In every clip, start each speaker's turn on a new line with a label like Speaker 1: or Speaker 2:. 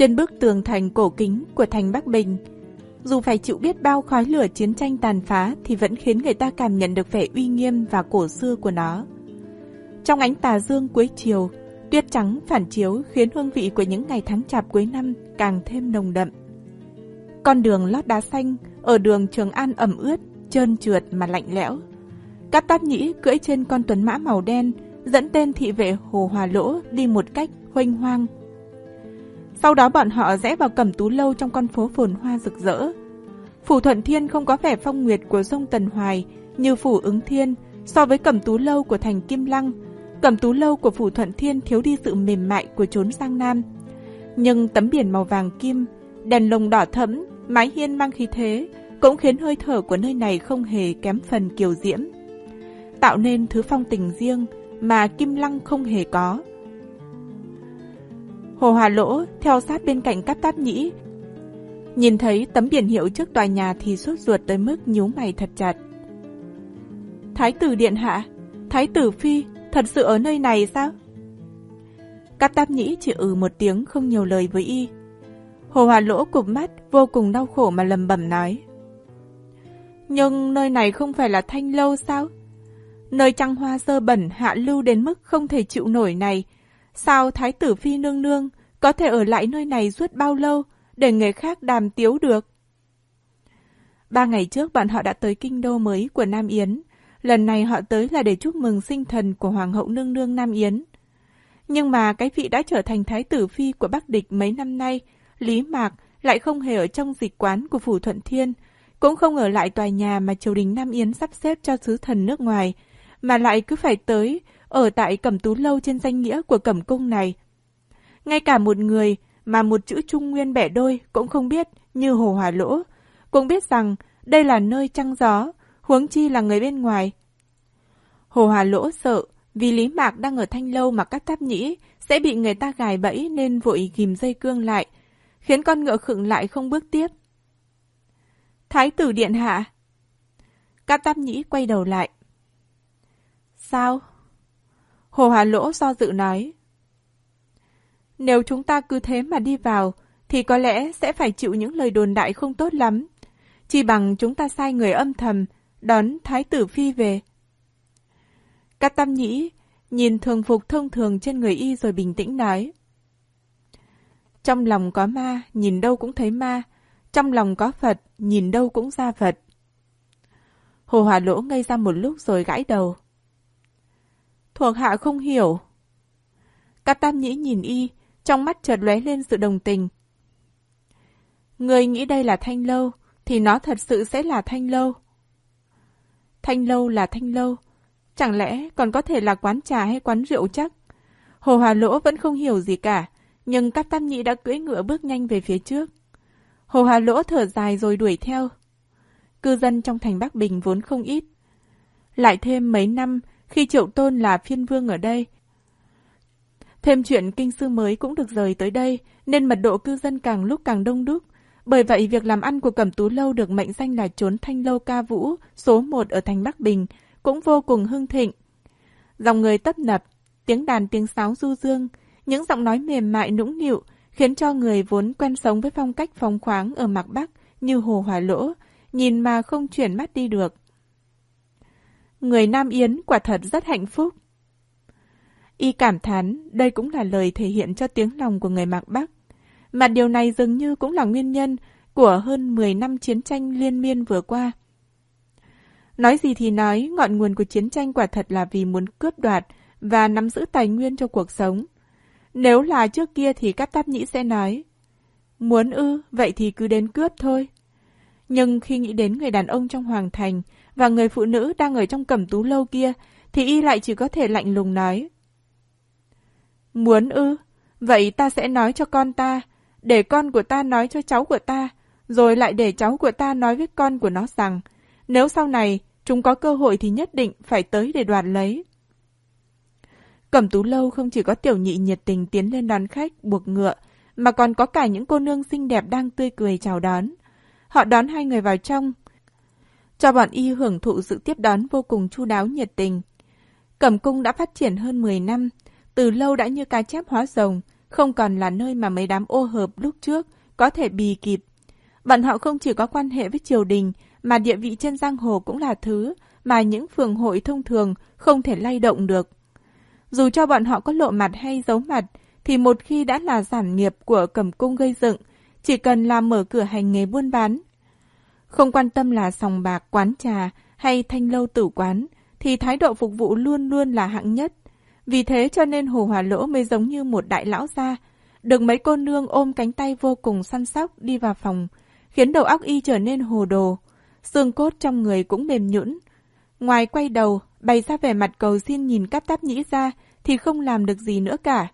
Speaker 1: Trên bức tường thành cổ kính của thành Bắc Bình, dù phải chịu biết bao khói lửa chiến tranh tàn phá thì vẫn khiến người ta cảm nhận được vẻ uy nghiêm và cổ xưa của nó. Trong ánh tà dương cuối chiều, tuyết trắng phản chiếu khiến hương vị của những ngày tháng chạp cuối năm càng thêm nồng đậm. Con đường lót đá xanh ở đường Trường An ẩm ướt, trơn trượt mà lạnh lẽo. Cát Tát Nhĩ cưỡi trên con tuấn mã màu đen, dẫn tên thị vệ Hồ Hòa Lỗ đi một cách huênh hoang. Sau đó bọn họ rẽ vào cẩm tú lâu trong con phố phồn hoa rực rỡ. Phủ Thuận Thiên không có vẻ phong nguyệt của sông Tần Hoài như phủ ứng thiên so với cẩm tú lâu của thành Kim Lăng. Cẩm tú lâu của phủ Thuận Thiên thiếu đi sự mềm mại của chốn sang Nam. Nhưng tấm biển màu vàng kim, đèn lồng đỏ thẫm, mái hiên mang khí thế, cũng khiến hơi thở của nơi này không hề kém phần kiều diễm. Tạo nên thứ phong tình riêng mà Kim Lăng không hề có. Hồ Hòa Lỗ theo sát bên cạnh cắp táp nhĩ. Nhìn thấy tấm biển hiệu trước tòa nhà thì sốt ruột tới mức nhíu mày thật chặt. Thái tử Điện Hạ, Thái tử Phi, thật sự ở nơi này sao? Cáp táp nhĩ chỉ ừ một tiếng không nhiều lời với y. Hồ Hòa Lỗ cụp mắt, vô cùng đau khổ mà lầm bẩm nói. Nhưng nơi này không phải là thanh lâu sao? Nơi trăng hoa sơ bẩn hạ lưu đến mức không thể chịu nổi này. Sao Thái tử Phi nương nương có thể ở lại nơi này suốt bao lâu để người khác đàm tiếu được? Ba ngày trước bọn họ đã tới kinh đô mới của Nam Yến. Lần này họ tới là để chúc mừng sinh thần của Hoàng hậu nương nương Nam Yến. Nhưng mà cái vị đã trở thành Thái tử Phi của Bắc Địch mấy năm nay, Lý Mạc lại không hề ở trong dịch quán của Phủ Thuận Thiên, cũng không ở lại tòa nhà mà triều đình Nam Yến sắp xếp cho sứ thần nước ngoài, mà lại cứ phải tới, ở tại Cẩm Tú Lâu trên danh nghĩa của Cẩm Cung này. Ngay cả một người mà một chữ Trung Nguyên bẻ đôi cũng không biết như Hồ Hòa Lỗ, cũng biết rằng đây là nơi trăng gió, huống chi là người bên ngoài. Hồ Hòa Lỗ sợ vì Lý Mạc đang ở thanh lâu mà cắt táp nhĩ sẽ bị người ta gài bẫy nên vội ghim dây cương lại, khiến con ngựa khựng lại không bước tiếp. Thái tử điện hạ. Cát Táp Nhĩ quay đầu lại. Sao? Hồ Hà Lỗ do dự nói. Nếu chúng ta cứ thế mà đi vào, thì có lẽ sẽ phải chịu những lời đồn đại không tốt lắm. Chỉ bằng chúng ta sai người âm thầm, đón Thái tử Phi về. Cát Tam Nhĩ nhìn thường phục thông thường trên người y rồi bình tĩnh nói. Trong lòng có ma, nhìn đâu cũng thấy ma. Trong lòng có Phật, nhìn đâu cũng ra Phật. Hồ Hòa Lỗ ngây ra một lúc rồi gãi đầu. Thuộc hạ không hiểu. Cát Tam Nhĩ nhìn y, trong mắt chợt lóe lên sự đồng tình. Người nghĩ đây là thanh lâu, thì nó thật sự sẽ là thanh lâu. Thanh lâu là thanh lâu, chẳng lẽ còn có thể là quán trà hay quán rượu chắc? Hồ Hòa Lỗ vẫn không hiểu gì cả, nhưng Cát Tam Nhĩ đã cưỡi ngựa bước nhanh về phía trước. Hồ Hà Lỗ thở dài rồi đuổi theo. Cư dân trong thành Bắc Bình vốn không ít. Lại thêm mấy năm khi Triệu Tôn là phiên vương ở đây. Thêm chuyện kinh sư mới cũng được rời tới đây, nên mật độ cư dân càng lúc càng đông đúc. Bởi vậy, việc làm ăn của Cẩm Tú Lâu được mệnh danh là trốn thanh lâu ca vũ, số một ở thành Bắc Bình, cũng vô cùng hưng thịnh. Dòng người tấp nập, tiếng đàn tiếng sáo du dương, những giọng nói mềm mại nũng nịu, khiến cho người vốn quen sống với phong cách phóng khoáng ở mạc Bắc như Hồ Hòa Lỗ, nhìn mà không chuyển mắt đi được. Người Nam Yến quả thật rất hạnh phúc. Y cảm thán, đây cũng là lời thể hiện cho tiếng lòng của người mạc Bắc. Mà điều này dường như cũng là nguyên nhân của hơn 10 năm chiến tranh liên miên vừa qua. Nói gì thì nói, ngọn nguồn của chiến tranh quả thật là vì muốn cướp đoạt và nắm giữ tài nguyên cho cuộc sống. Nếu là trước kia thì các táp nhĩ sẽ nói, muốn ư, vậy thì cứ đến cướp thôi. Nhưng khi nghĩ đến người đàn ông trong hoàng thành và người phụ nữ đang ở trong cẩm tú lâu kia, thì y lại chỉ có thể lạnh lùng nói. Muốn ư, vậy ta sẽ nói cho con ta, để con của ta nói cho cháu của ta, rồi lại để cháu của ta nói với con của nó rằng, nếu sau này chúng có cơ hội thì nhất định phải tới để đoạt lấy. Cẩm tú lâu không chỉ có tiểu nhị nhiệt tình tiến lên đón khách, buộc ngựa, mà còn có cả những cô nương xinh đẹp đang tươi cười chào đón. Họ đón hai người vào trong, cho bọn y hưởng thụ sự tiếp đón vô cùng chu đáo nhiệt tình. Cẩm cung đã phát triển hơn 10 năm, từ lâu đã như cá chép hóa rồng, không còn là nơi mà mấy đám ô hợp lúc trước có thể bì kịp. Bọn họ không chỉ có quan hệ với triều đình, mà địa vị trên giang hồ cũng là thứ mà những phường hội thông thường không thể lay động được. Dù cho bọn họ có lộ mặt hay giấu mặt, thì một khi đã là sản nghiệp của cẩm cung gây dựng, chỉ cần là mở cửa hành nghề buôn bán. Không quan tâm là sòng bạc, quán trà hay thanh lâu tử quán, thì thái độ phục vụ luôn luôn là hạng nhất. Vì thế cho nên Hồ Hòa Lỗ mới giống như một đại lão gia, được mấy cô nương ôm cánh tay vô cùng săn sóc đi vào phòng, khiến đầu óc y trở nên hồ đồ. Xương cốt trong người cũng mềm nhũn. Ngoài quay đầu, bày ra vẻ mặt cầu xin nhìn cắp táp nhĩ ra, thì không làm được gì nữa cả.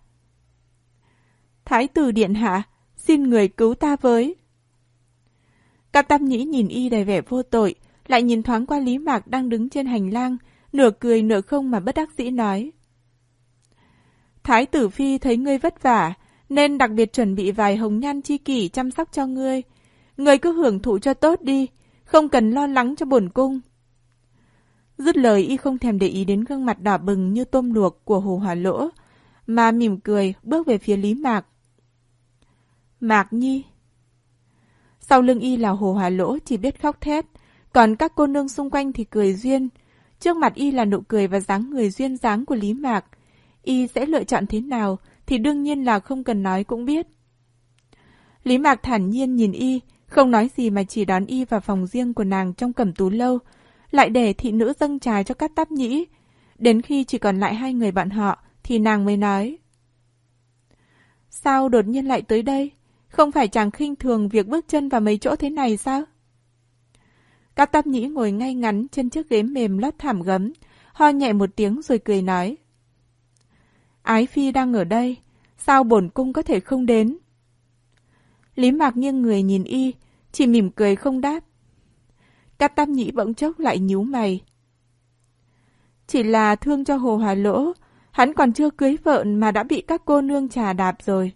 Speaker 1: Thái tử điện hạ, xin người cứu ta với. Cao Tam nhĩ nhìn y đầy vẻ vô tội, lại nhìn thoáng qua Lý Mạc đang đứng trên hành lang, nửa cười nửa không mà bất đắc dĩ nói. Thái tử phi thấy ngươi vất vả, nên đặc biệt chuẩn bị vài hồng nhan chi kỷ chăm sóc cho ngươi. Ngươi cứ hưởng thụ cho tốt đi, không cần lo lắng cho bổn cung. Dứt lời y không thèm để ý đến gương mặt đỏ bừng như tôm luộc của hồ hỏa lỗ, mà mỉm cười bước về phía Lý Mạc. Mạc Nhi sau lưng y là hồ hòa lỗ chỉ biết khóc thét, còn các cô nương xung quanh thì cười duyên. Trước mặt y là nụ cười và dáng người duyên dáng của Lý Mạc. Y sẽ lựa chọn thế nào thì đương nhiên là không cần nói cũng biết. Lý Mạc thản nhiên nhìn y, không nói gì mà chỉ đón y vào phòng riêng của nàng trong cẩm tú lâu, lại để thị nữ dâng trà cho các táp nhĩ. Đến khi chỉ còn lại hai người bạn họ, thì nàng mới nói. Sao đột nhiên lại tới đây? Không phải chàng khinh thường việc bước chân vào mấy chỗ thế này sao? Các táp nhĩ ngồi ngay ngắn trên chiếc ghế mềm lót thảm gấm, ho nhẹ một tiếng rồi cười nói. Ái Phi đang ở đây, sao bổn cung có thể không đến? Lý Mạc nghiêng người nhìn y, chỉ mỉm cười không đáp. Cát Tam Nhĩ bỗng chốc lại nhíu mày. Chỉ là thương cho Hồ Hòa Lỗ, hắn còn chưa cưới vợ mà đã bị các cô nương trà đạp rồi.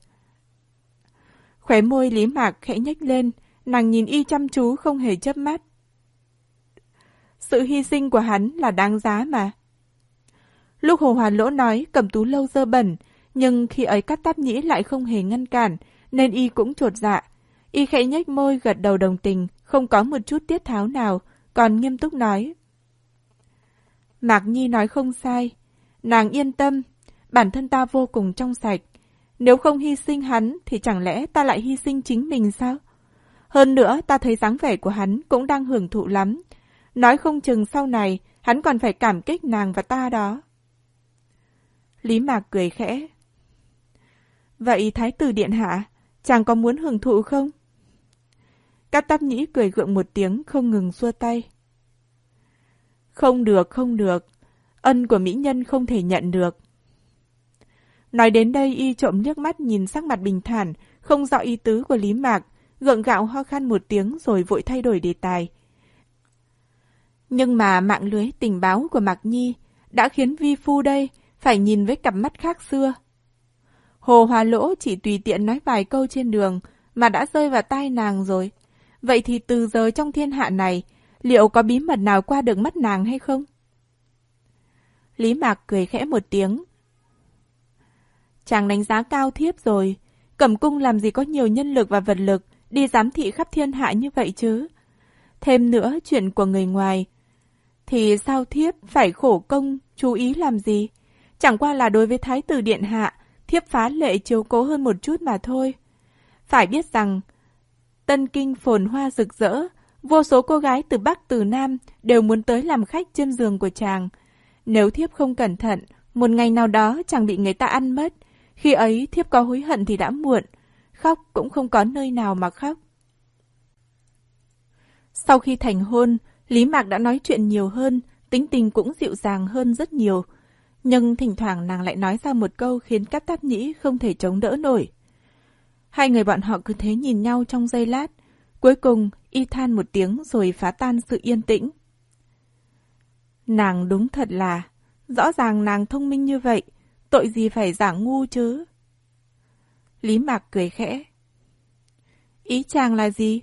Speaker 1: Khóe môi Lý Mạc khẽ nhếch lên, nàng nhìn y chăm chú không hề chớp mắt. Sự hy sinh của hắn là đáng giá mà. Lúc Hồ hoàn Lỗ nói cầm tú lâu dơ bẩn, nhưng khi ấy cắt táp nhĩ lại không hề ngăn cản, nên y cũng trột dạ. Y khẽ nhếch môi gật đầu đồng tình, không có một chút tiết tháo nào, còn nghiêm túc nói. Mạc Nhi nói không sai. Nàng yên tâm, bản thân ta vô cùng trong sạch. Nếu không hy sinh hắn thì chẳng lẽ ta lại hy sinh chính mình sao? Hơn nữa ta thấy dáng vẻ của hắn cũng đang hưởng thụ lắm. Nói không chừng sau này hắn còn phải cảm kích nàng và ta đó. Lý Mạc cười khẽ. Vậy Thái tử Điện Hạ, chàng có muốn hưởng thụ không? Cát Tắp Nhĩ cười gượng một tiếng không ngừng xua tay. Không được, không được. Ân của mỹ nhân không thể nhận được. Nói đến đây y trộm liếc mắt nhìn sắc mặt bình thản, không rõ ý tứ của Lý Mạc, gượng gạo ho khan một tiếng rồi vội thay đổi đề tài. Nhưng mà mạng lưới tình báo của Mạc Nhi đã khiến Vi Phu đây phải nhìn với cặp mắt khác xưa. Hồ Hòa Lỗ chỉ tùy tiện nói vài câu trên đường mà đã rơi vào tai nàng rồi. Vậy thì từ giờ trong thiên hạ này, liệu có bí mật nào qua được mắt nàng hay không? Lý Mạc cười khẽ một tiếng. Chàng đánh giá cao thiếp rồi. Cẩm cung làm gì có nhiều nhân lực và vật lực đi giám thị khắp thiên hạ như vậy chứ? Thêm nữa chuyện của người ngoài. Thì sao thiếp phải khổ công chú ý làm gì? Chẳng qua là đối với Thái tử Điện Hạ, thiếp phá lệ chiếu cố hơn một chút mà thôi. Phải biết rằng, Tân Kinh phồn hoa rực rỡ, vô số cô gái từ Bắc từ Nam đều muốn tới làm khách trên giường của chàng. Nếu thiếp không cẩn thận, một ngày nào đó chàng bị người ta ăn mất, khi ấy thiếp có hối hận thì đã muộn, khóc cũng không có nơi nào mà khóc. Sau khi thành hôn, Lý Mạc đã nói chuyện nhiều hơn, tính tình cũng dịu dàng hơn rất nhiều. Nhưng thỉnh thoảng nàng lại nói ra một câu khiến Cát Táp Nhĩ không thể chống đỡ nổi. Hai người bọn họ cứ thế nhìn nhau trong giây lát. Cuối cùng, y than một tiếng rồi phá tan sự yên tĩnh. Nàng đúng thật là, rõ ràng nàng thông minh như vậy, tội gì phải giả ngu chứ? Lý Mạc cười khẽ. Ý chàng là gì?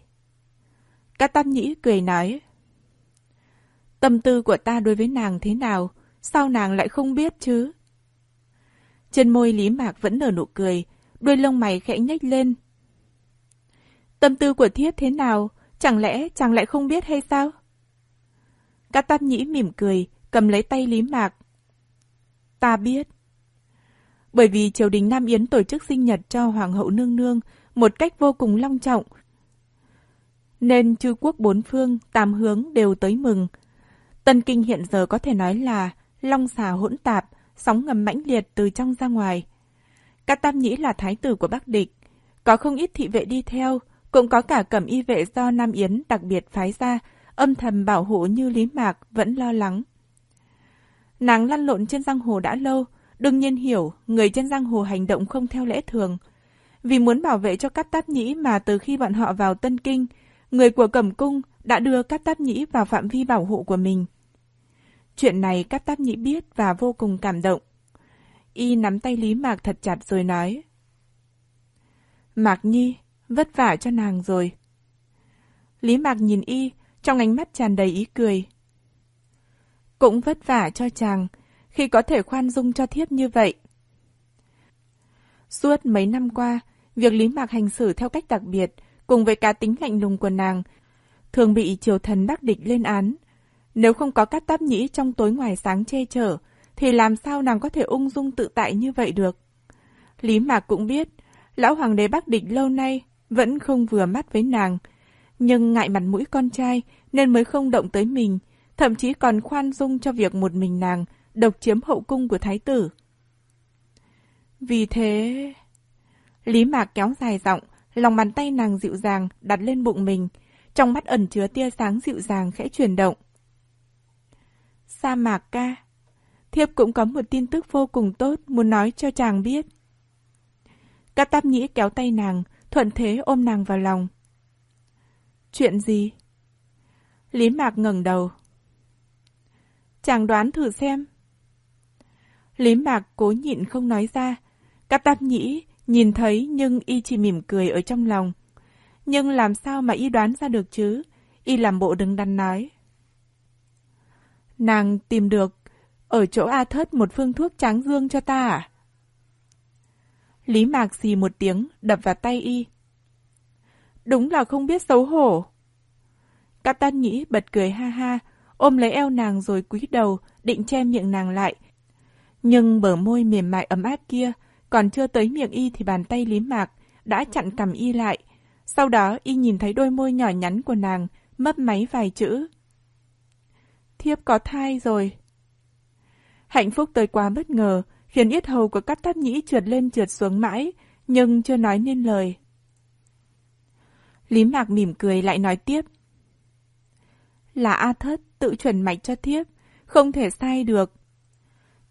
Speaker 1: Cát Tam Nhĩ cười nói. Tâm tư của ta đối với nàng thế nào, sao nàng lại không biết chứ? Trên môi Lý Mạc vẫn nở nụ cười, đuôi lông mày khẽ nhếch lên. Tâm tư của thiếp thế nào? Chẳng lẽ chàng lại không biết hay sao? Cát Tam Nhĩ mỉm cười, cầm lấy tay Lý Mạc. Ta biết. Bởi vì triều đình Nam Yến tổ chức sinh nhật cho Hoàng hậu Nương Nương một cách vô cùng long trọng, nên chư quốc bốn phương, tam hướng đều tới mừng. Tân Kinh hiện giờ có thể nói là long xà hỗn tạp, sóng ngầm mãnh liệt từ trong ra ngoài. Các Tam Nhĩ là thái tử của Bắc Địch, có không ít thị vệ đi theo, cũng có cả cẩm y vệ do Nam Yến đặc biệt phái ra, âm thầm bảo hộ như Lý Mạc vẫn lo lắng. Nàng lăn lộn trên giang hồ đã lâu, đương nhiên hiểu người trên giang hồ hành động không theo lẽ thường. Vì muốn bảo vệ cho Cát Tát Nhĩ mà từ khi bọn họ vào Tân Kinh, người của Cẩm Cung đã đưa Cát Tát Nhĩ vào phạm vi bảo hộ của mình. Chuyện này Cát Tát Nhĩ biết và vô cùng cảm động. Y nắm tay Lý Mạc thật chặt rồi nói. Mạc Nhi, vất vả cho nàng rồi. Lý Mạc nhìn Y, trong ánh mắt tràn đầy ý cười. Cũng vất vả cho chàng, khi có thể khoan dung cho thiếp như vậy. Suốt mấy năm qua, việc Lý Mạc hành xử theo cách đặc biệt, cùng với cá tính lạnh lùng của nàng, thường bị triều thần Bắc Địch lên án. Nếu không có các táp nhĩ trong tối ngoài sáng che chở, thì làm sao nàng có thể ung dung tự tại như vậy được? Lý Mạc cũng biết, lão hoàng đế Bắc Địch lâu nay vẫn không vừa mắt với nàng, nhưng ngại mặt mũi con trai nên mới không động tới mình, thậm chí còn khoan dung cho việc một mình nàng độc chiếm hậu cung của thái tử. Vì thế... Lý Mạc kéo dài giọng, lòng bàn tay nàng dịu dàng đặt lên bụng mình, trong mắt ẩn chứa tia sáng dịu dàng khẽ chuyển động. Sa mạc ca, thiếp cũng có một tin tức vô cùng tốt muốn nói cho chàng biết. Các táp nhĩ kéo tay nàng, thuận thế ôm nàng vào lòng. Chuyện gì? Lý Mạc ngẩng đầu. Chàng đoán thử xem. Lý Mạc cố nhịn không nói ra. Các tam nhĩ nhìn thấy nhưng y chỉ mỉm cười ở trong lòng. Nhưng làm sao mà y đoán ra được chứ? Y làm bộ đứng đắn nói. Nàng tìm được ở chỗ A Thất một phương thuốc tráng dương cho ta à? Lý Mạc xì một tiếng, đập vào tay y. Đúng là không biết xấu hổ. Cát Tan Nhĩ bật cười ha ha, ôm lấy eo nàng rồi cúi đầu, định che miệng nàng lại. Nhưng bờ môi mềm mại ấm áp kia, còn chưa tới miệng y thì bàn tay Lý Mạc đã chặn cầm y lại. Sau đó y nhìn thấy đôi môi nhỏ nhắn của nàng, mấp máy vài chữ. Thiếp có thai rồi. Hạnh phúc tới quá bất ngờ, khiến yết hầu của Cát Tát Nhĩ trượt lên trượt xuống mãi, nhưng chưa nói nên lời. Lý Mạc mỉm cười lại nói tiếp. Là A Thất tự chuẩn mạch cho thiếp, không thể sai được.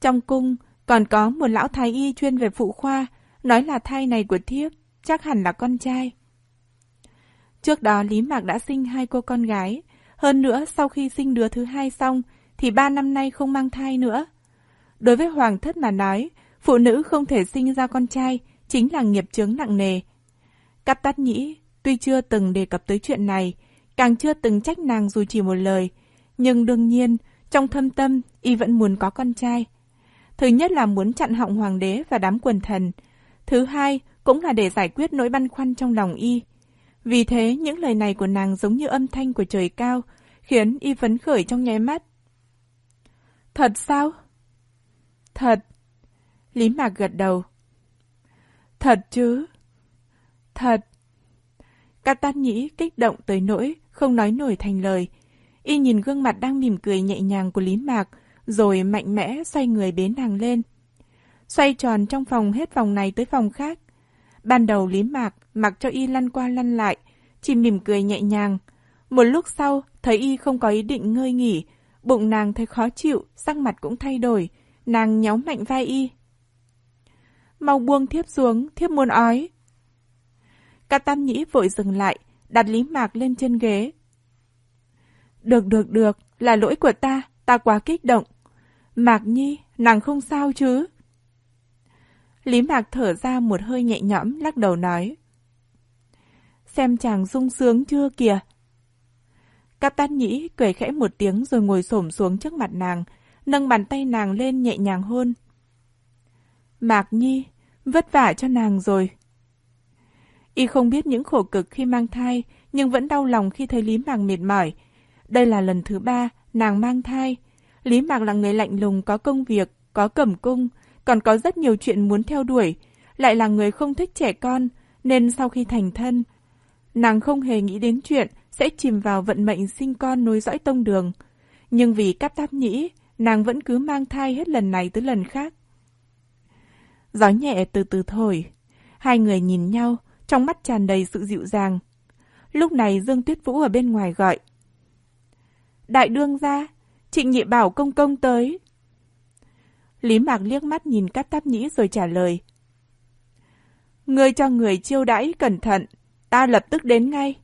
Speaker 1: Trong cung, còn có một lão thái y chuyên về phụ khoa, nói là thai này của thiếp, chắc hẳn là con trai. Trước đó Lý Mạc đã sinh hai cô con gái, hơn nữa sau khi sinh đứa thứ hai xong, thì ba năm nay không mang thai nữa. Đối với Hoàng thất mà nói, phụ nữ không thể sinh ra con trai, chính là nghiệp chướng nặng nề. Cắp tát nhĩ, tuy chưa từng đề cập tới chuyện này, càng chưa từng trách nàng dù chỉ một lời, nhưng đương nhiên, trong thâm tâm, y vẫn muốn có con trai. Thứ nhất là muốn chặn họng hoàng đế và đám quần thần. Thứ hai cũng là để giải quyết nỗi băn khoăn trong lòng y. Vì thế, những lời này của nàng giống như âm thanh của trời cao, khiến y phấn khởi trong nháy mắt. Thật sao? Thật. Lý Mạc gật đầu. Thật chứ? Thật. Cát Tát Nhĩ kích động tới nỗi, không nói nổi thành lời. Y nhìn gương mặt đang mỉm cười nhẹ nhàng của Lý Mạc, rồi mạnh mẽ xoay người bế nàng lên. Xoay tròn trong phòng hết phòng này tới phòng khác. Ban đầu Lý Mạc mặc cho y lăn qua lăn lại, chỉ mỉm cười nhẹ nhàng. Một lúc sau, thấy y không có ý định ngơi nghỉ, bụng nàng thấy khó chịu, sắc mặt cũng thay đổi, nàng nhéo mạnh vai y. Mau buông thiếp xuống, thiếp muốn ói. Cả tam nhĩ vội dừng lại, đặt Lý Mạc lên trên ghế. Được được được, là lỗi của ta, ta quá kích động. Mạc Nhi, nàng không sao chứ? Lý Mạc thở ra một hơi nhẹ nhõm, lắc đầu nói. Xem chàng sung sướng chưa kìa? Cáp tát nhĩ cười khẽ một tiếng rồi ngồi xổm xuống trước mặt nàng, nâng bàn tay nàng lên nhẹ nhàng hôn. Mạc Nhi, vất vả cho nàng rồi. Y không biết những khổ cực khi mang thai, nhưng vẫn đau lòng khi thấy Lý Mạc mệt mỏi. Đây là lần thứ ba nàng mang thai. Lý Mạc là người lạnh lùng có công việc, có cẩm cung, còn có rất nhiều chuyện muốn theo đuổi, lại là người không thích trẻ con, nên sau khi thành thân, nàng không hề nghĩ đến chuyện sẽ chìm vào vận mệnh sinh con nối dõi tông đường. Nhưng vì cắp táp nhĩ, nàng vẫn cứ mang thai hết lần này tới lần khác. Gió nhẹ từ từ thổi, hai người nhìn nhau, trong mắt tràn đầy sự dịu dàng. Lúc này Dương Tuyết Vũ ở bên ngoài gọi. Đại đương ra, trịnh nhị bảo công công tới. Lý Mạc liếc mắt nhìn Cát Táp Nhĩ rồi trả lời. Người cho người chiêu đãi cẩn thận, ta lập tức đến ngay.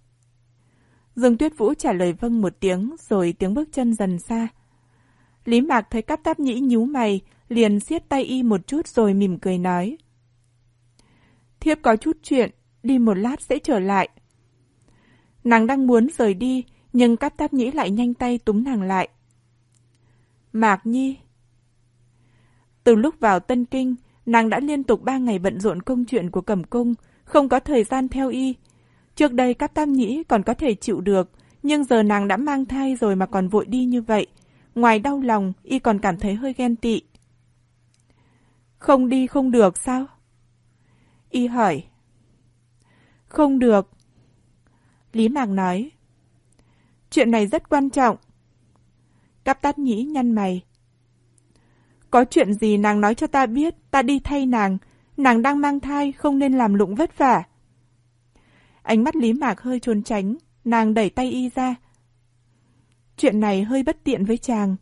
Speaker 1: Dương Tuyết Vũ trả lời vâng một tiếng rồi tiếng bước chân dần xa. Lý Mạc thấy Cát Táp Nhĩ nhíu mày, liền siết tay y một chút rồi mỉm cười nói. Thiếp có chút chuyện, đi một lát sẽ trở lại. Nàng đang muốn rời đi, nhưng Cát Táp Nhĩ lại nhanh tay túm nàng lại. Mạc Nhi Từ lúc vào Tân Kinh, nàng đã liên tục ba ngày bận rộn công chuyện của Cẩm Cung, không có thời gian theo y. Trước đây các Tam Nhĩ còn có thể chịu được, nhưng giờ nàng đã mang thai rồi mà còn vội đi như vậy. Ngoài đau lòng, y còn cảm thấy hơi ghen tị. Không đi không được sao? Y hỏi. Không được. Lý Mạc nói. Chuyện này rất quan trọng. Cáp tát nhĩ nhăn mày. Có chuyện gì nàng nói cho ta biết, ta đi thay nàng. Nàng đang mang thai, không nên làm lụng vất vả. Ánh mắt Lý Mạc hơi trốn tránh, nàng đẩy tay y ra. Chuyện này hơi bất tiện với chàng.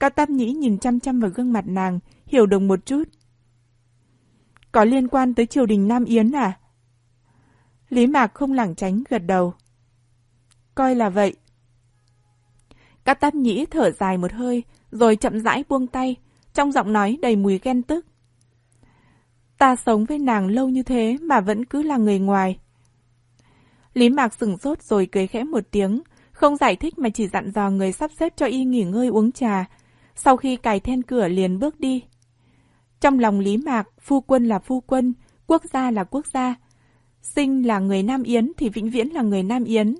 Speaker 1: Cáp tát Nhĩ nhìn chăm chăm vào gương mặt nàng, hiểu được một chút. Có liên quan tới triều đình Nam Yến à? Lý Mạc không lảng tránh gật đầu. Coi là vậy. Cát Tát Nhĩ thở dài một hơi, rồi chậm rãi buông tay, trong giọng nói đầy mùi ghen tức. Ta sống với nàng lâu như thế mà vẫn cứ là người ngoài. Lý Mạc sửng sốt rồi cười khẽ một tiếng, không giải thích mà chỉ dặn dò người sắp xếp cho y nghỉ ngơi uống trà. Sau khi cài then cửa liền bước đi. Trong lòng Lý Mạc, phu quân là phu quân, quốc gia là quốc gia. Sinh là người Nam Yến thì vĩnh viễn là người Nam Yến.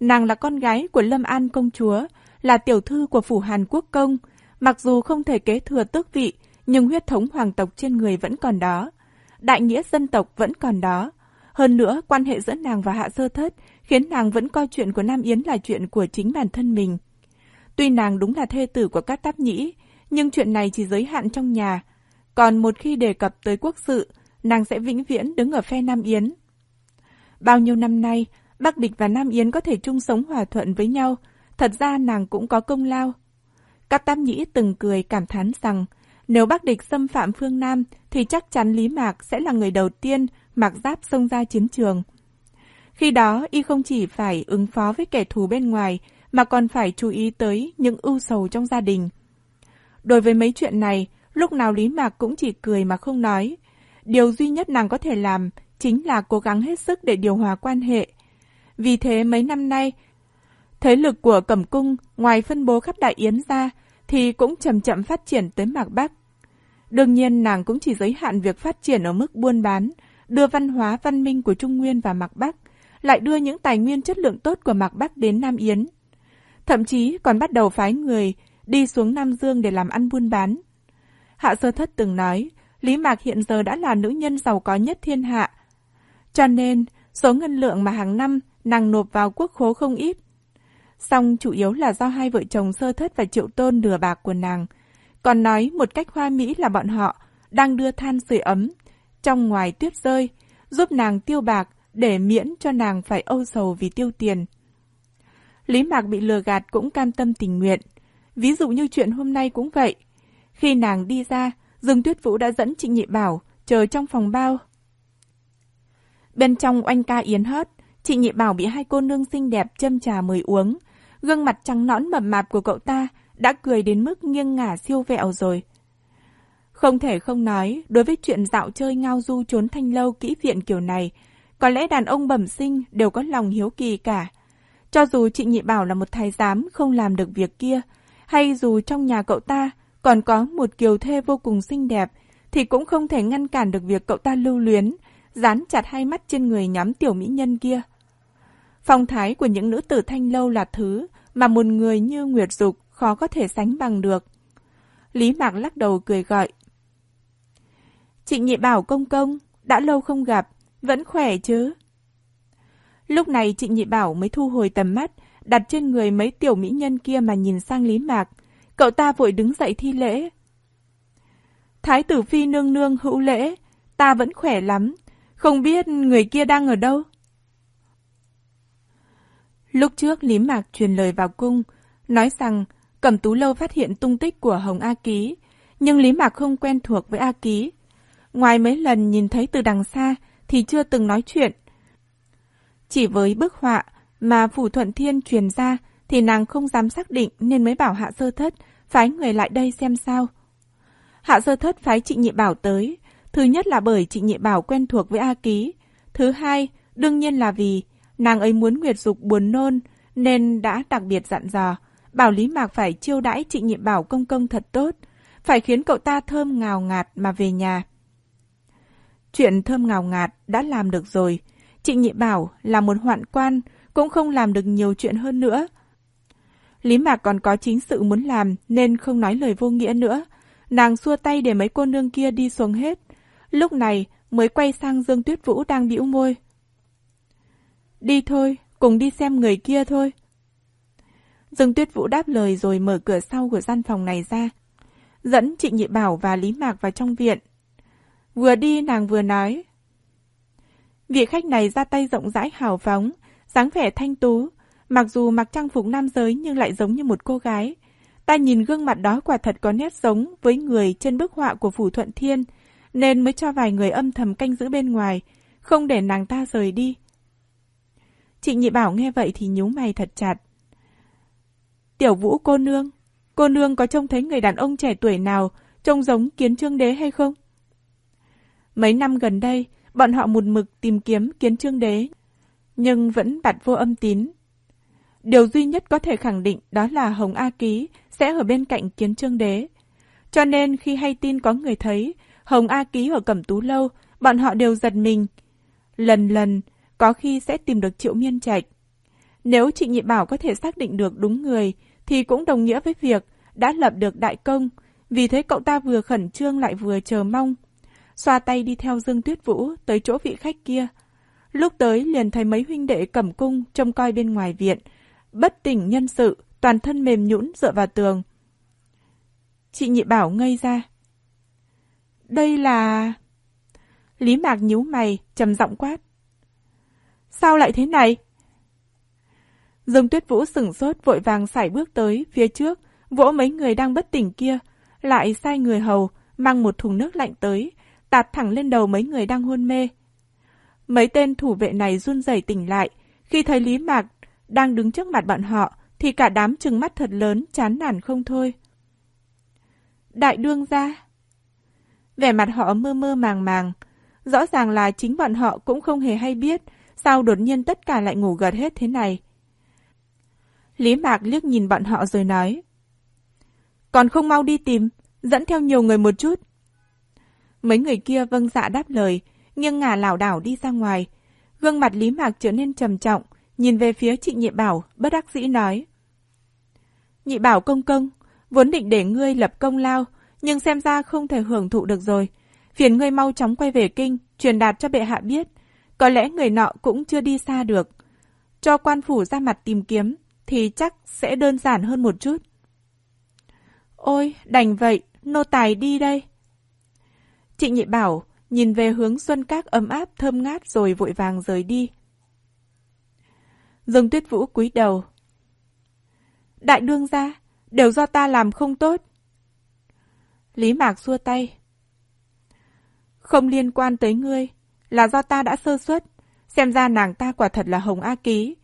Speaker 1: Nàng là con gái của Lâm An công chúa, là tiểu thư của phủ Hàn Quốc công. Mặc dù không thể kế thừa tước vị, nhưng huyết thống hoàng tộc trên người vẫn còn đó. Đại nghĩa dân tộc vẫn còn đó. Hơn nữa, quan hệ giữa nàng và Hạ Sơ Thất khiến nàng vẫn coi chuyện của Nam Yến là chuyện của chính bản thân mình. Tuy nàng đúng là thê tử của các táp nhĩ, nhưng chuyện này chỉ giới hạn trong nhà. Còn một khi đề cập tới quốc sự, nàng sẽ vĩnh viễn đứng ở phe Nam Yến. Bao nhiêu năm nay, Bắc Địch và Nam Yến có thể chung sống hòa thuận với nhau, thật ra nàng cũng có công lao. Các tam nhĩ từng cười cảm thán rằng, nếu Bắc Địch xâm phạm phương Nam thì chắc chắn Lý Mạc sẽ là người đầu tiên mặc giáp xông ra chiến trường. Khi đó, y không chỉ phải ứng phó với kẻ thù bên ngoài, mà còn phải chú ý tới những ưu sầu trong gia đình. Đối với mấy chuyện này, lúc nào Lý Mạc cũng chỉ cười mà không nói. Điều duy nhất nàng có thể làm chính là cố gắng hết sức để điều hòa quan hệ. Vì thế mấy năm nay, thế lực của Cẩm Cung ngoài phân bố khắp Đại Yến ra thì cũng chậm chậm phát triển tới Mạc Bắc. Đương nhiên nàng cũng chỉ giới hạn việc phát triển ở mức buôn bán, đưa văn hóa văn minh của Trung Nguyên và Mạc Bắc, lại đưa những tài nguyên chất lượng tốt của Mạc Bắc đến Nam Yến. Thậm chí còn bắt đầu phái người đi xuống Nam Dương để làm ăn buôn bán. Hạ Sơ Thất từng nói, Lý Mạc hiện giờ đã là nữ nhân giàu có nhất thiên hạ. Cho nên, số ngân lượng mà hàng năm nàng nộp vào quốc khố không ít. Song chủ yếu là do hai vợ chồng Sơ Thất và Triệu Tôn lừa bạc của nàng. Còn nói một cách hoa mỹ là bọn họ đang đưa than sưởi ấm, trong ngoài tuyết rơi, giúp nàng tiêu bạc để miễn cho nàng phải âu sầu vì tiêu tiền. Lý Mạc bị lừa gạt cũng cam tâm tình nguyện. Ví dụ như chuyện hôm nay cũng vậy. Khi nàng đi ra, Dương Tuyết Vũ đã dẫn Trịnh Nhị Bảo chờ trong phòng bao. Bên trong oanh ca yến hót, chị Nhị Bảo bị hai cô nương xinh đẹp châm trà mời uống. Gương mặt trắng nõn mập mạp của cậu ta đã cười đến mức nghiêng ngả siêu vẹo rồi. Không thể không nói, đối với chuyện dạo chơi ngao du trốn thanh lâu kỹ viện kiểu này, có lẽ đàn ông bẩm sinh đều có lòng hiếu kỳ cả. Cho dù chị Nhị Bảo là một thái giám không làm được việc kia, hay dù trong nhà cậu ta còn có một kiều thê vô cùng xinh đẹp, thì cũng không thể ngăn cản được việc cậu ta lưu luyến, dán chặt hai mắt trên người nhóm tiểu mỹ nhân kia. Phong thái của những nữ tử thanh lâu là thứ mà một người như Nguyệt Dục khó có thể sánh bằng được. Lý Mạc lắc đầu cười gọi. Trịnh nhị bảo công công, đã lâu không gặp, vẫn khỏe chứ? Lúc này Trịnh nhị bảo mới thu hồi tầm mắt, đặt trên người mấy tiểu mỹ nhân kia mà nhìn sang Lý Mạc. Cậu ta vội đứng dậy thi lễ. Thái tử phi nương nương hữu lễ, ta vẫn khỏe lắm, không biết người kia đang ở đâu. Lúc trước Lý Mạc truyền lời vào cung, nói rằng Cẩm Tú Lâu phát hiện tung tích của Hồng A Ký, nhưng Lý Mạc không quen thuộc với A Ký. Ngoài mấy lần nhìn thấy từ đằng xa thì chưa từng nói chuyện. Chỉ với bức họa mà Phủ Thuận Thiên truyền ra thì nàng không dám xác định nên mới bảo Hạ Sơ Thất phái người lại đây xem sao. Hạ Sơ Thất phái Trịnh Nhị Bảo tới, thứ nhất là bởi Trịnh Nhị Bảo quen thuộc với A Ký, thứ hai đương nhiên là vì nàng ấy muốn Nguyệt Dục buồn nôn nên đã đặc biệt dặn dò bảo Lý Mạc phải chiêu đãi Trịnh Nhị Bảo công công thật tốt, phải khiến cậu ta thơm ngào ngạt mà về nhà. Chuyện thơm ngào ngạt đã làm được rồi, Trịnh Nhị Bảo là một hoạn quan, cũng không làm được nhiều chuyện hơn nữa. Lý Mạc còn có chính sự muốn làm nên không nói lời vô nghĩa nữa. Nàng xua tay để mấy cô nương kia đi xuống hết. Lúc này mới quay sang Dương Tuyết Vũ đang bĩu môi. Đi thôi, cùng đi xem người kia thôi. Dương Tuyết Vũ đáp lời rồi mở cửa sau của gian phòng này ra. Dẫn Trịnh Nhị Bảo và Lý Mạc vào trong viện. Vừa đi nàng vừa nói. Vị khách này ra tay rộng rãi hào phóng, dáng vẻ thanh tú, mặc dù mặc trang phục nam giới nhưng lại giống như một cô gái. Ta nhìn gương mặt đó quả thật có nét giống với người trên bức họa của Phủ Thuận Thiên, nên mới cho vài người âm thầm canh giữ bên ngoài, không để nàng ta rời đi. Chị Nhị Bảo nghe vậy thì nhíu mày thật chặt. Tiểu Vũ cô nương, cô nương có trông thấy người đàn ông trẻ tuổi nào trông giống kiến trương đế hay không? Mấy năm gần đây, bọn họ một mực tìm kiếm kiến trương đế, nhưng vẫn bạt vô âm tín. Điều duy nhất có thể khẳng định đó là Hồng A Ký sẽ ở bên cạnh kiến trương đế. Cho nên khi hay tin có người thấy Hồng A Ký ở Cẩm Tú Lâu, bọn họ đều giật mình. Lần lần, có khi sẽ tìm được Triệu Miên Trạch. Nếu chị Nhị Bảo có thể xác định được đúng người, thì cũng đồng nghĩa với việc đã lập được đại công, vì thế cậu ta vừa khẩn trương lại vừa chờ mong. Xoa tay đi theo Dương Tuyết Vũ tới chỗ vị khách kia. Lúc tới liền thấy mấy huynh đệ cầm cung trông coi bên ngoài viện, bất tỉnh nhân sự, toàn thân mềm nhũn dựa vào tường. Chị Nhị Bảo ngây ra. Đây là... Lý Mạc nhíu mày, trầm giọng quát. Sao lại thế này? Dương Tuyết Vũ sửng sốt vội vàng sải bước tới phía trước, vỗ mấy người đang bất tỉnh kia, lại sai người hầu, mang một thùng nước lạnh tới, tạt thẳng lên đầu mấy người đang hôn mê. Mấy tên thủ vệ này run rẩy tỉnh lại, khi thấy Lý Mạc đang đứng trước mặt bọn họ, thì cả đám trừng mắt thật lớn, chán nản không thôi. Đại đương ra. Vẻ mặt họ mơ mơ màng màng, rõ ràng là chính bọn họ cũng không hề hay biết sao đột nhiên tất cả lại ngủ gật hết thế này. Lý Mạc liếc nhìn bọn họ rồi nói. Còn không mau đi tìm, dẫn theo nhiều người một chút. Mấy người kia vâng dạ đáp lời, nghiêng ngả lảo đảo đi ra ngoài. Gương mặt Lý Mạc trở nên trầm trọng, nhìn về phía chị Nhị Bảo, bất đắc dĩ nói. Nhị Bảo công công, vốn định để ngươi lập công lao, nhưng xem ra không thể hưởng thụ được rồi. Phiền ngươi mau chóng quay về kinh, truyền đạt cho bệ hạ biết. Có lẽ người nọ cũng chưa đi xa được. Cho quan phủ ra mặt tìm kiếm, thì chắc sẽ đơn giản hơn một chút. Ôi, đành vậy, nô tài đi đây. chị nhị bảo, nhìn về hướng xuân các ấm áp thơm ngát rồi vội vàng rời đi. Dương Tuyết Vũ cúi đầu. Đại đương ra, đều do ta làm không tốt. Lý Mạc xua tay. Không liên quan tới ngươi, là do ta đã sơ suất. Xem ra nàng ta quả thật là Hồng A Ký.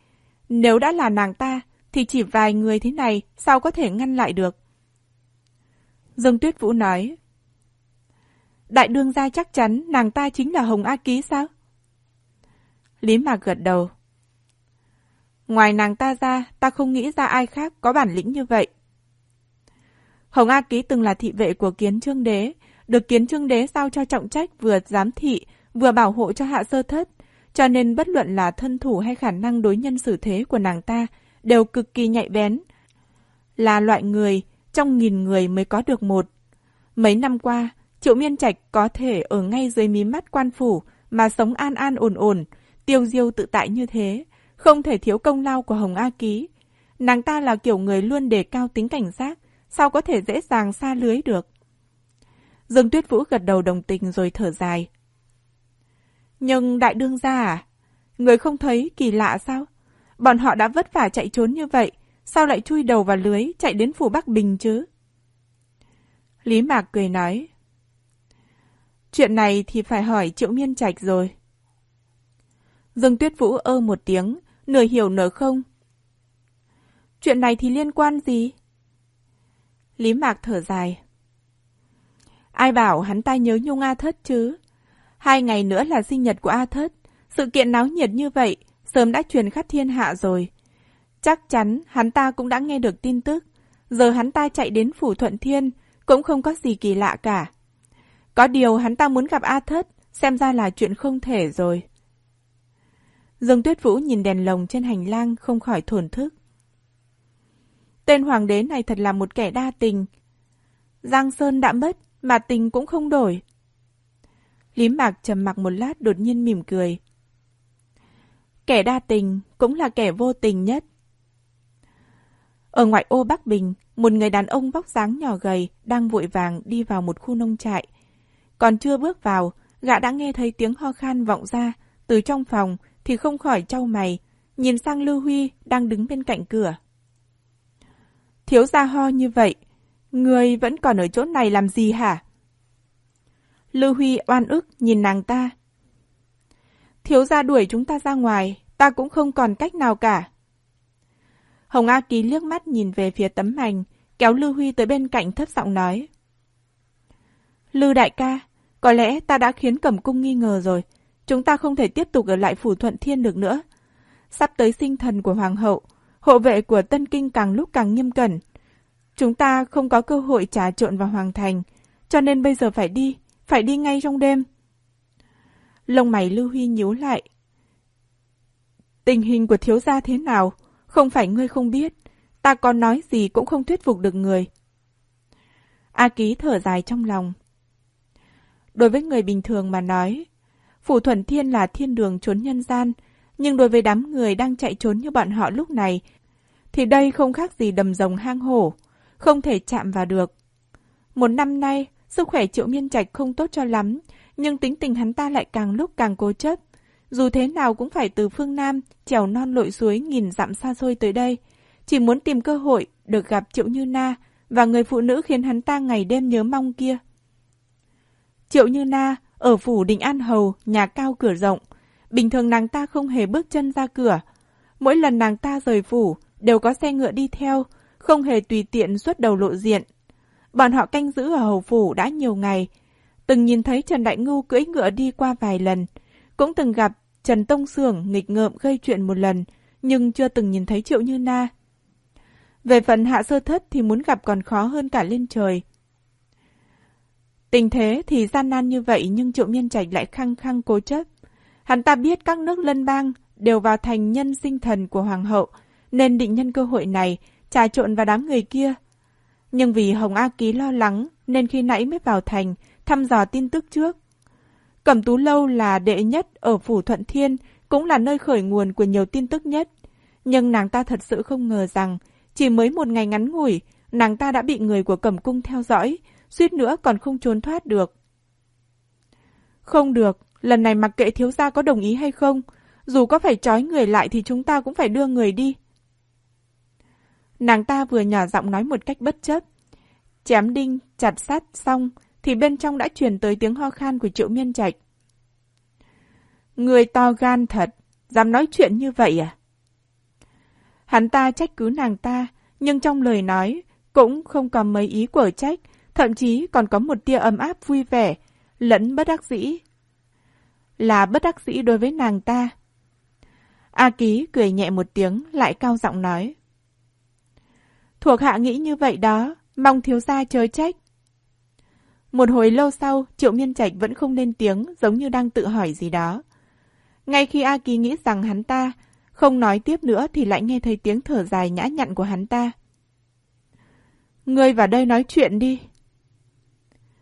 Speaker 1: Nếu đã là nàng ta, thì chỉ vài người thế này sao có thể ngăn lại được. Dương Tuyết Vũ nói. Đại đương gia chắc chắn nàng ta chính là Hồng A Ký sao? Lý Mạc gật đầu. Ngoài nàng ta ra, ta không nghĩ ra ai khác có bản lĩnh như vậy. Hồng A Ký từng là thị vệ của kiến trương đế, được kiến trương đế giao cho trọng trách vừa giám thị, vừa bảo hộ cho hạ sơ thất, cho nên bất luận là thân thủ hay khả năng đối nhân xử thế của nàng ta đều cực kỳ nhạy bén. Là loại người, trong nghìn người mới có được một. Mấy năm qua, Triệu Miên Trạch có thể ở ngay dưới mí mắt quan phủ mà sống an an ổn ổn, tiêu diêu tự tại như thế, không thể thiếu công lao của Hồng A Ký. Nàng ta là kiểu người luôn đề cao tính cảnh giác, sao có thể dễ dàng xa lưới được. Dương Tuyết Vũ gật đầu đồng tình rồi thở dài. Nhưng đại đương gia à? Người không thấy kỳ lạ sao? Bọn họ đã vất vả chạy trốn như vậy, sao lại chui đầu vào lưới chạy đến phủ Bắc Bình chứ? Lý Mạc cười nói. Chuyện này thì phải hỏi Triệu Miên Trạch rồi. Dương Tuyết Vũ ơ một tiếng, nửa hiểu nửa không. Chuyện này thì liên quan gì? Lý Mạc thở dài. Ai bảo hắn ta nhớ nhung A Thất chứ? Hai ngày nữa là sinh nhật của A Thất. Sự kiện náo nhiệt như vậy, sớm đã truyền khắp thiên hạ rồi. Chắc chắn hắn ta cũng đã nghe được tin tức. Giờ hắn ta chạy đến Phủ Thuận Thiên, cũng không có gì kỳ lạ cả. Có điều hắn ta muốn gặp A Thất, xem ra là chuyện không thể rồi. Dương Tuyết Vũ nhìn đèn lồng trên hành lang không khỏi thổn thức. Tên hoàng đế này thật là một kẻ đa tình. Giang Sơn đã mất, mà tình cũng không đổi. Lý Mạc trầm mặc một lát đột nhiên mỉm cười. Kẻ đa tình cũng là kẻ vô tình nhất. Ở ngoại ô Bắc Bình, một người đàn ông vóc dáng nhỏ gầy đang vội vàng đi vào một khu nông trại. Còn chưa bước vào, gã đã nghe thấy tiếng ho khan vọng ra, từ trong phòng thì không khỏi trao mày, nhìn sang Lưu Huy đang đứng bên cạnh cửa. Thiếu gia ho như vậy, người vẫn còn ở chỗ này làm gì hả? Lưu Huy oan ức nhìn nàng ta. Thiếu gia đuổi chúng ta ra ngoài, ta cũng không còn cách nào cả. Hồng A Ký liếc mắt nhìn về phía tấm mảnh, kéo Lưu Huy tới bên cạnh thấp giọng nói. Lưu đại ca, có lẽ ta đã khiến cẩm cung nghi ngờ rồi. Chúng ta không thể tiếp tục ở lại phủ thuận thiên được nữa. Sắp tới sinh thần của Hoàng hậu, hộ vệ của Tân Kinh càng lúc càng nghiêm cẩn. Chúng ta không có cơ hội trà trộn vào Hoàng thành, cho nên bây giờ phải đi, phải đi ngay trong đêm. Lông mày Lưu Huy nhíu lại. Tình hình của thiếu gia thế nào? Không phải ngươi không biết, ta còn nói gì cũng không thuyết phục được người. A Ký thở dài trong lòng. Đối với người bình thường mà nói, Phủ Thuần Thiên là thiên đường trốn nhân gian, nhưng đối với đám người đang chạy trốn như bọn họ lúc này, thì đây không khác gì đầm rồng hang hổ, không thể chạm vào được. Một năm nay, sức khỏe Triệu Miên Trạch không tốt cho lắm, nhưng tính tình hắn ta lại càng lúc càng cố chấp. Dù thế nào cũng phải từ phương Nam, trèo non lội suối nghìn dặm xa xôi tới đây, chỉ muốn tìm cơ hội được gặp Triệu Như Na và người phụ nữ khiến hắn ta ngày đêm nhớ mong kia. Triệu Như Na ở phủ đình An Hầu, nhà cao cửa rộng. Bình thường nàng ta không hề bước chân ra cửa. Mỗi lần nàng ta rời phủ, đều có xe ngựa đi theo, không hề tùy tiện xuất đầu lộ diện. Bọn họ canh giữ ở hầu phủ đã nhiều ngày. Từng nhìn thấy Trần Đại Ngưu cưỡi ngựa đi qua vài lần. Cũng từng gặp Trần Tông Sưởng nghịch ngợm gây chuyện một lần, nhưng chưa từng nhìn thấy Triệu Như Na. Về phần hạ sơ thất thì muốn gặp còn khó hơn cả lên trời. Tình thế thì gian nan như vậy nhưng Triệu Miên Trạch lại khăng khăng cố chấp. Hắn ta biết các nước lân bang đều vào thành nhân sinh thần của Hoàng hậu, nên định nhân cơ hội này trà trộn vào đám người kia. Nhưng vì Hồng A Ký lo lắng nên khi nãy mới vào thành thăm dò tin tức trước. Cẩm Tú Lâu là đệ nhất ở Phủ Thuận Thiên, cũng là nơi khởi nguồn của nhiều tin tức nhất. Nhưng nàng ta thật sự không ngờ rằng, chỉ mới một ngày ngắn ngủi, nàng ta đã bị người của Cẩm Cung theo dõi, suýt nữa còn không trốn thoát được. Không được, lần này mặc kệ thiếu gia có đồng ý hay không, dù có phải trói người lại thì chúng ta cũng phải đưa người đi. Nàng ta vừa nhỏ giọng nói một cách bất chấp. Chém đinh, chặt sắt xong, thì bên trong đã truyền tới tiếng ho khan của triệu miên trạch. Người to gan thật, dám nói chuyện như vậy à? Hắn ta trách cứ nàng ta, nhưng trong lời nói cũng không có mấy ý của trách, thậm chí còn có một tia ấm áp vui vẻ, lẫn bất đắc dĩ. Là bất đắc dĩ đối với nàng ta. A Ký cười nhẹ một tiếng, lại cao giọng nói. Thuộc hạ nghĩ như vậy đó, mong thiếu gia chớ trách. Một hồi lâu sau, Triệu Miên Trạch vẫn không lên tiếng, giống như đang tự hỏi gì đó. Ngay khi A Kỳ nghĩ rằng hắn ta không nói tiếp nữa thì lại nghe thấy tiếng thở dài nhã nhặn của hắn ta. Ngươi vào đây nói chuyện đi.